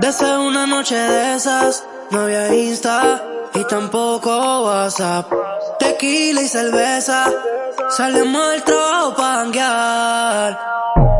Desde una noche de esas, no había Insta y tampoco WhatsApp. Tequila y cerveza, salimos al trabajo pa' hanguear.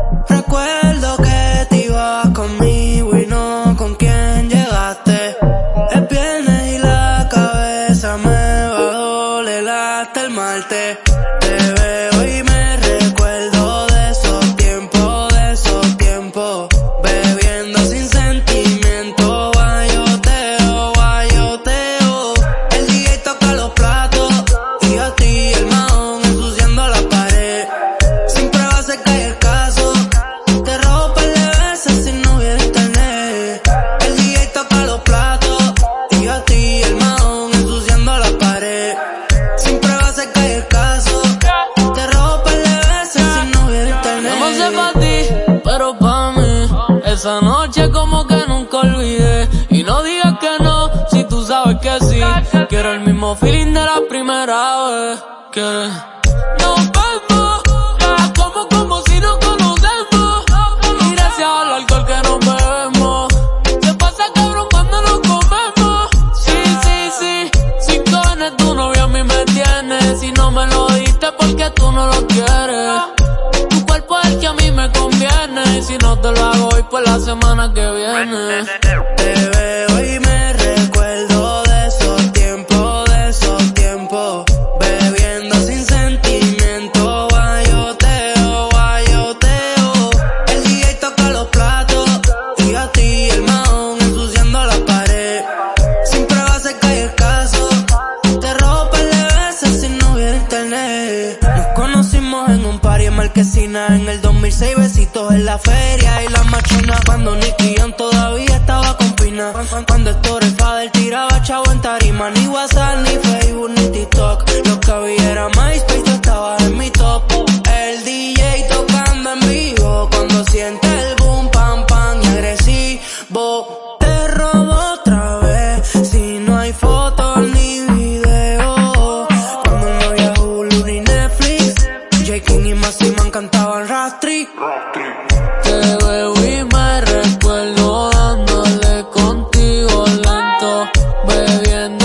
esa noche como que nunca olvidé. Y no digas que no, si tú sabes que sí. Quiero el mismo feeling de la primera vez que. internet. Nos conocimos en un party en Marquesina en el 2006, besitos en la feria y las machonas cuando Te veo y me recuerdo dándole contigo lento, bebiendo.